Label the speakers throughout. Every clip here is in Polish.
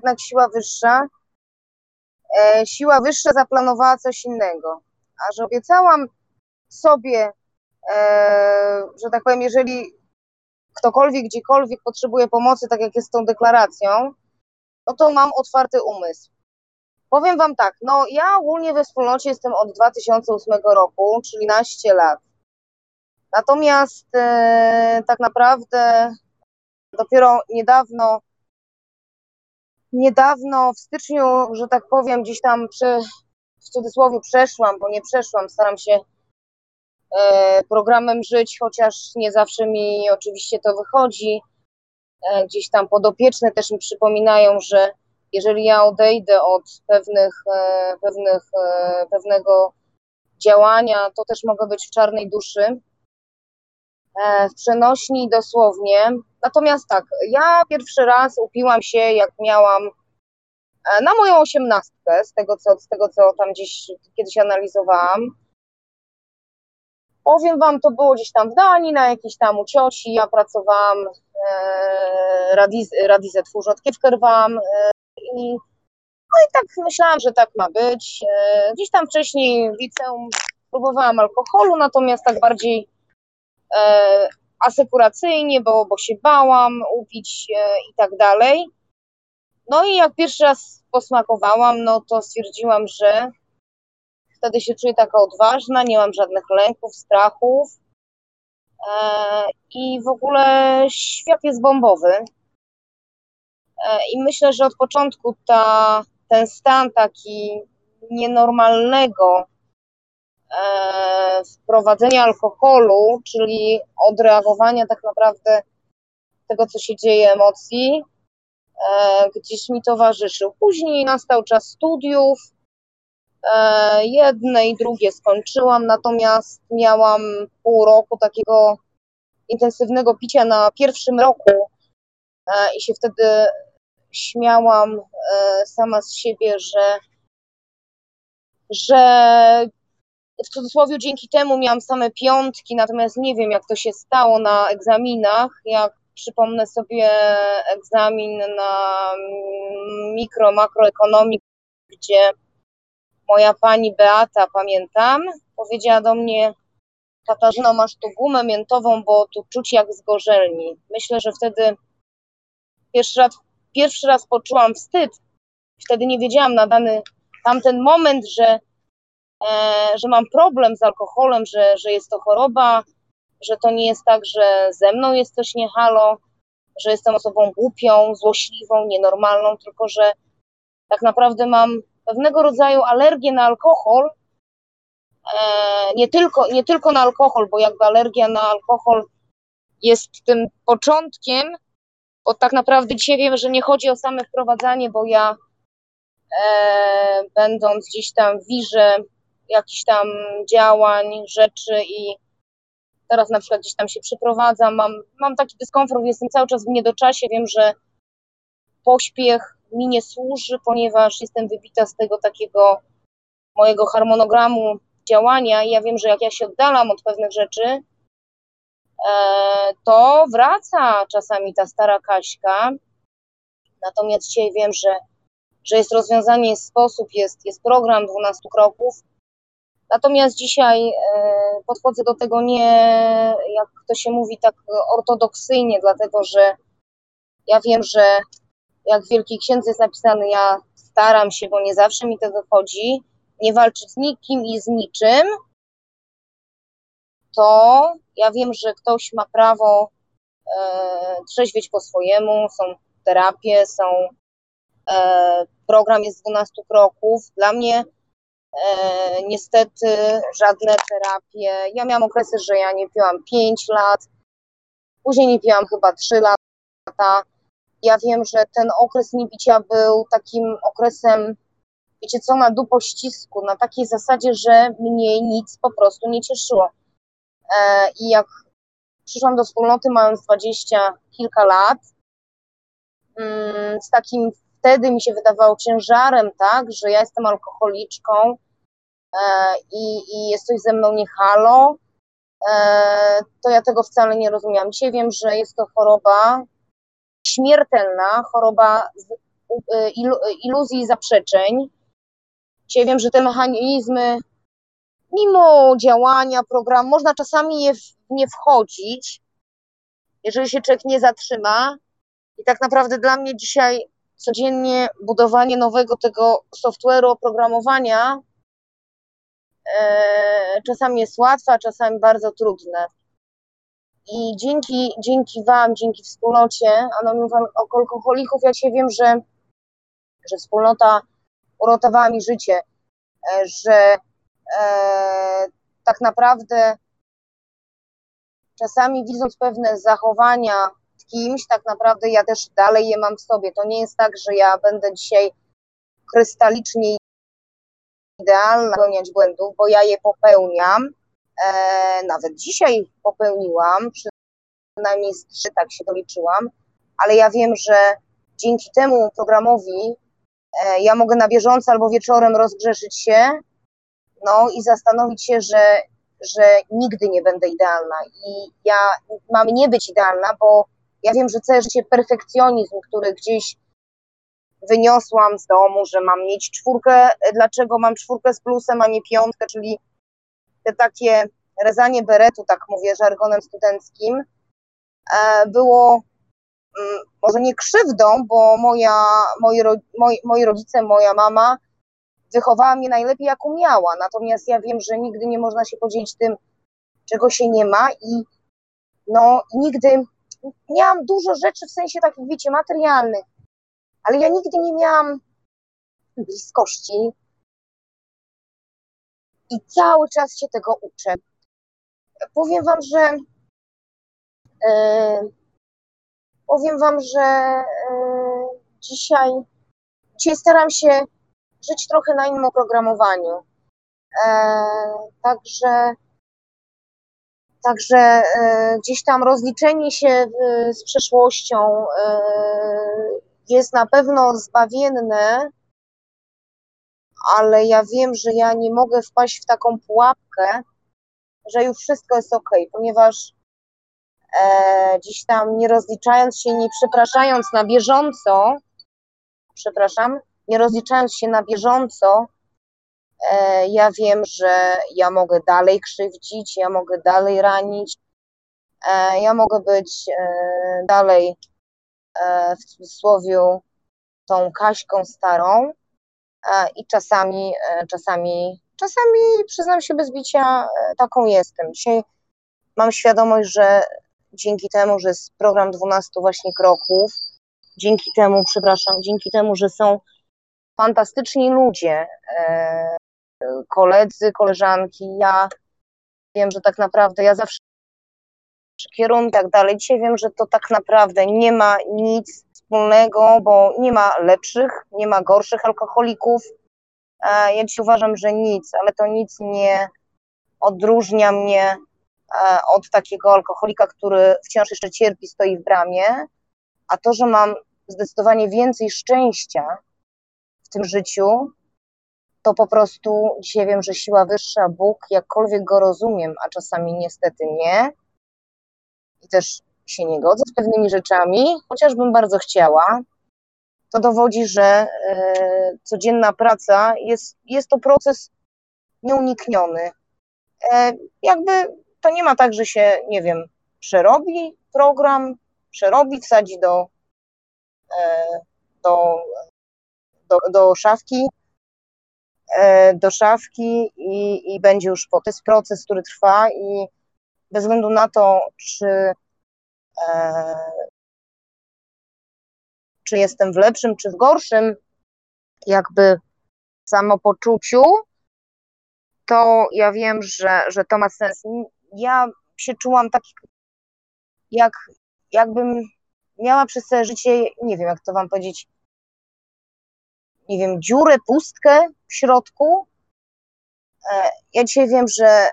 Speaker 1: jednak siła wyższa, e, siła wyższa zaplanowała coś innego. A że obiecałam sobie, e, że tak powiem, jeżeli ktokolwiek gdziekolwiek potrzebuje pomocy, tak jak jest z tą deklaracją, no to mam otwarty umysł. Powiem Wam tak, no ja ogólnie we wspólnocie jestem od 2008 roku, czyli 13 lat. Natomiast e, tak naprawdę dopiero niedawno, niedawno w styczniu, że tak powiem, gdzieś tam przy, w cudzysłowie przeszłam, bo nie przeszłam, staram się e, programem żyć, chociaż nie zawsze mi oczywiście to wychodzi. E, gdzieś tam podopieczne też mi przypominają, że jeżeli ja odejdę od pewnych, e, pewnych, e, pewnego działania, to też mogę być w czarnej duszy, e, w przenośni dosłownie. Natomiast tak, ja pierwszy raz upiłam się, jak miałam na moją osiemnastkę, z tego, co, z tego co tam gdzieś kiedyś analizowałam. Powiem wam, to było gdzieś tam w Danii, na jakiejś tam u cioci, ja pracowałam, e, radiz, radizę tchórzotkę wkierwałam e, i no i tak myślałam, że tak ma być. E, gdzieś tam wcześniej w liceum próbowałam alkoholu, natomiast tak bardziej e, asekuracyjnie, bo, bo się bałam upić e, i tak dalej. No i jak pierwszy raz posmakowałam, no to stwierdziłam, że wtedy się czuję taka odważna, nie mam żadnych lęków, strachów i w ogóle świat jest bombowy. E, I myślę, że od początku ta, ten stan taki nienormalnego e, wprowadzenia alkoholu, czyli odreagowania tak naprawdę tego, co się dzieje, emocji, e, gdzieś mi towarzyszył. Później nastał czas studiów. Jedne i drugie skończyłam, natomiast miałam pół roku takiego intensywnego picia na pierwszym roku i się wtedy śmiałam e, sama z siebie, że, że w cudzysłowie dzięki temu miałam same piątki, natomiast nie wiem, jak to się stało na egzaminach. Jak przypomnę sobie egzamin na mikro, makroekonomii, gdzie moja pani Beata, pamiętam, powiedziała do mnie, Katarzyno, masz tu gumę miętową, bo tu czuć jak z gorzelni. Myślę, że wtedy pierwszy raz pierwszy raz poczułam wstyd. Wtedy nie wiedziałam na dany tamten moment, że, że mam problem z alkoholem, że, że jest to choroba, że to nie jest tak, że ze mną jest coś nie halo, że jestem osobą głupią, złośliwą, nienormalną, tylko że tak naprawdę mam pewnego rodzaju alergię na alkohol. E, nie, tylko, nie tylko na alkohol, bo jakby alergia na alkohol jest tym początkiem, bo tak naprawdę dzisiaj wiemy, że nie chodzi o same wprowadzanie, bo ja e, będąc gdzieś tam w wirze jakichś tam działań, rzeczy i teraz na przykład gdzieś tam się przeprowadzam, mam, mam taki dyskomfort, jestem cały czas w niedoczasie, wiem, że pośpiech mi nie służy, ponieważ jestem wybita z tego takiego mojego harmonogramu działania i ja wiem, że jak ja się oddalam od pewnych rzeczy, E, to wraca czasami ta stara Kaśka. Natomiast dzisiaj wiem, że, że jest rozwiązanie, jest sposób, jest, jest program 12 kroków. Natomiast dzisiaj e, podchodzę do tego nie, jak to się mówi, tak ortodoksyjnie, dlatego że ja wiem, że jak w Wielkiej Księdze jest napisane, ja staram się, bo nie zawsze mi to wychodzi, nie walczyć z nikim i z niczym, to ja wiem, że ktoś ma prawo e, trzeźwieć po swojemu, są terapie, są e, program jest 12 kroków. Dla mnie niestety żadne terapie. Ja miałam okresy, że ja nie piłam 5 lat, później nie piłam chyba 3 lata. Ja wiem, że ten okres niepicia był takim okresem, wiecie co, na dupościsku, na takiej zasadzie, że mnie nic po prostu nie cieszyło. E, I jak przyszłam do wspólnoty mając dwadzieścia kilka lat, mm, z takim wtedy mi się wydawało ciężarem, tak, że ja jestem alkoholiczką e, i, i jest coś ze mną nie halo, e, to ja tego wcale nie rozumiałam. Dzisiaj wiem, że jest to choroba śmiertelna, choroba e, iluzji i zaprzeczeń. Dzisiaj wiem, że te mechanizmy, mimo działania programu, można czasami je w, nie wchodzić, jeżeli się człowiek nie zatrzyma. I tak naprawdę dla mnie dzisiaj codziennie budowanie nowego tego software'u oprogramowania e, czasami jest łatwe, a czasami bardzo trudne. I dzięki, dzięki Wam, dzięki wspólnocie Anonimów Alkoholików, ja się wiem, że, że wspólnota uratowała mi życie, e, że e, tak naprawdę czasami widząc pewne zachowania kimś, tak naprawdę ja też dalej je mam w sobie. To nie jest tak, że ja będę dzisiaj krystalicznie idealna popełniać błędów, bo ja je popełniam. E, nawet dzisiaj popełniłam, przynajmniej z trzy tak się doliczyłam, ale ja wiem, że dzięki temu programowi e, ja mogę na bieżąco albo wieczorem rozgrzeszyć się, no i zastanowić się, że że nigdy nie będę idealna i ja mam nie być idealna, bo ja wiem, że całe życie perfekcjonizm, który gdzieś wyniosłam z domu, że mam mieć czwórkę, dlaczego mam czwórkę z plusem, a nie piątkę, czyli te takie rezanie beretu, tak mówię żargonem studenckim, e, było mm, może nie krzywdą, bo moja, moi, moi, moi rodzice, moja mama wychowała mnie najlepiej, jak umiała. Natomiast ja wiem, że nigdy nie można się podzielić tym, czego się nie ma i no nigdy miałam dużo rzeczy w sensie takich, wiecie, materialnych, ale ja nigdy nie miałam bliskości i cały czas się tego uczę. Powiem wam, że yy, powiem wam, że yy, dzisiaj, dzisiaj staram się żyć trochę na innym oprogramowaniu. E, także Także e, gdzieś tam rozliczenie się z przeszłością e, jest na pewno zbawienne, ale ja wiem, że ja nie mogę wpaść w taką pułapkę, że już wszystko jest ok, ponieważ e, gdzieś tam nie rozliczając się, nie przepraszając na bieżąco, przepraszam, nie rozliczając się na bieżąco, ja wiem, że ja mogę dalej krzywdzić, ja mogę dalej ranić, e, ja mogę być e, dalej w cudzysłowie tą Kaśką starą i czasami, czasami, czasami przyznam się bez bicia, taką jestem. Dzisiaj mam świadomość, że dzięki temu, że jest program 12 właśnie kroków, dzięki temu, przepraszam, dzięki temu, że są fantastyczni ludzie, e, koledzy, koleżanki. Ja wiem, że tak naprawdę ja zawsze kierunek tak dalej. Dzisiaj wiem, że to tak naprawdę nie ma nic wspólnego, bo nie ma lepszych, nie ma gorszych alkoholików. E, ja dzisiaj uważam, że nic, ale to nic nie odróżnia mnie e, od takiego alkoholika, który wciąż jeszcze cierpi, stoi w bramie, a to, że mam zdecydowanie więcej szczęścia, w tym życiu, to po prostu dzisiaj wiem, że siła wyższa, Bóg, jakkolwiek go rozumiem, a czasami niestety nie, i też się nie godzę z pewnymi rzeczami, chociażbym bardzo chciała, to dowodzi, że e, codzienna praca jest, jest to proces nieunikniony. E, jakby to nie ma tak, że się, nie wiem, przerobi program, przerobi, wsadzi do, e, do do, do szafki, do szafki i, i będzie już po. To jest proces, który trwa i bez względu na to, czy, e, czy jestem w lepszym, czy w gorszym jakby samopoczuciu, to ja wiem, że, że to ma sens. Ja się czułam tak, jak, jakbym miała przez całe życie, nie wiem jak to wam powiedzieć, nie wiem, dziurę, pustkę w środku. E, ja dzisiaj wiem, że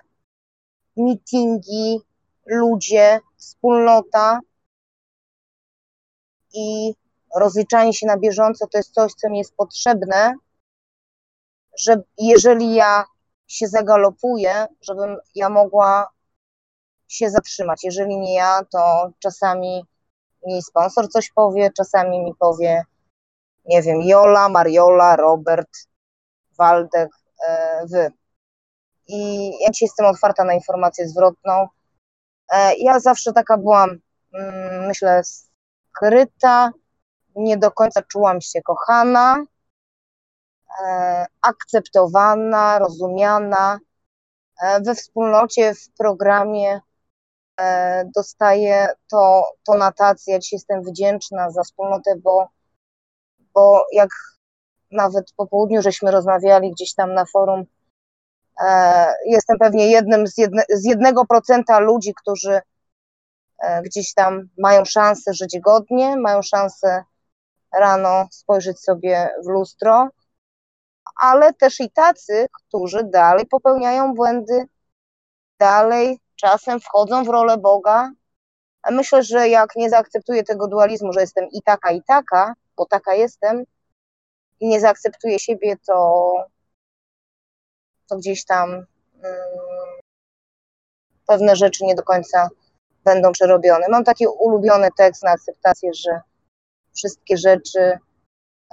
Speaker 1: meetingi, ludzie, wspólnota i rozliczanie się na bieżąco to jest coś, co mi jest potrzebne, że jeżeli ja się zagalopuję, żebym ja mogła się zatrzymać. Jeżeli nie ja, to czasami mi sponsor coś powie, czasami mi powie nie wiem, Jola, Mariola, Robert, Waldek, e, wy. I ja dzisiaj jestem otwarta na informację zwrotną. E, ja zawsze taka byłam, mm, myślę, skryta, nie do końca czułam się kochana, e, akceptowana, rozumiana. We wspólnocie, w programie dostaję to, to notację. Ja dzisiaj jestem wdzięczna za wspólnotę, bo, bo jak nawet po południu żeśmy rozmawiali gdzieś tam na forum, e, jestem pewnie jednym z, jedne, z jednego procenta ludzi, którzy e, gdzieś tam mają szansę żyć godnie, mają szansę rano spojrzeć sobie w lustro, ale też i tacy, którzy dalej popełniają błędy, dalej czasem wchodzą w rolę Boga. Myślę, że jak nie zaakceptuję tego dualizmu, że jestem i taka, i taka, bo taka jestem, i nie zaakceptuję siebie, to, to gdzieś tam mm, pewne rzeczy nie do końca będą przerobione. Mam taki ulubiony tekst na akceptację, że wszystkie rzeczy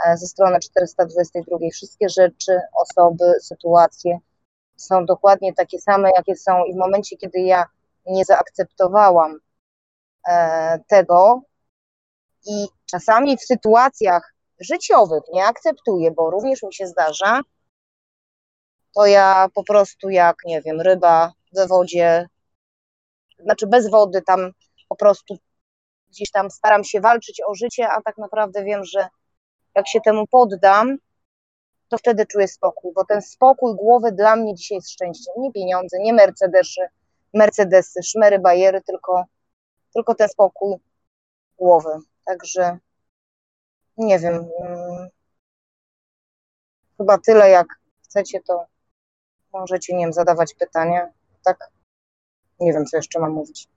Speaker 1: e, ze strony 422, wszystkie rzeczy, osoby, sytuacje są dokładnie takie same, jakie są, i w momencie, kiedy ja nie zaakceptowałam e, tego, i czasami w sytuacjach życiowych nie akceptuję, bo również mi się zdarza, to ja po prostu jak, nie wiem, ryba we wodzie, znaczy bez wody, tam po prostu gdzieś tam staram się walczyć o życie, a tak naprawdę wiem, że jak się temu poddam, to wtedy czuję spokój, bo ten spokój głowy dla mnie dzisiaj jest szczęściem. Nie pieniądze, nie Mercedesy, Mercedesy, szmery, bajery, tylko, tylko ten spokój głowy. Także nie wiem. mm, Chyba tyle, jak chcecie, to możecie, nie wiem, zadawać pytania. Tak? Nie wiem, co jeszcze mam mówić.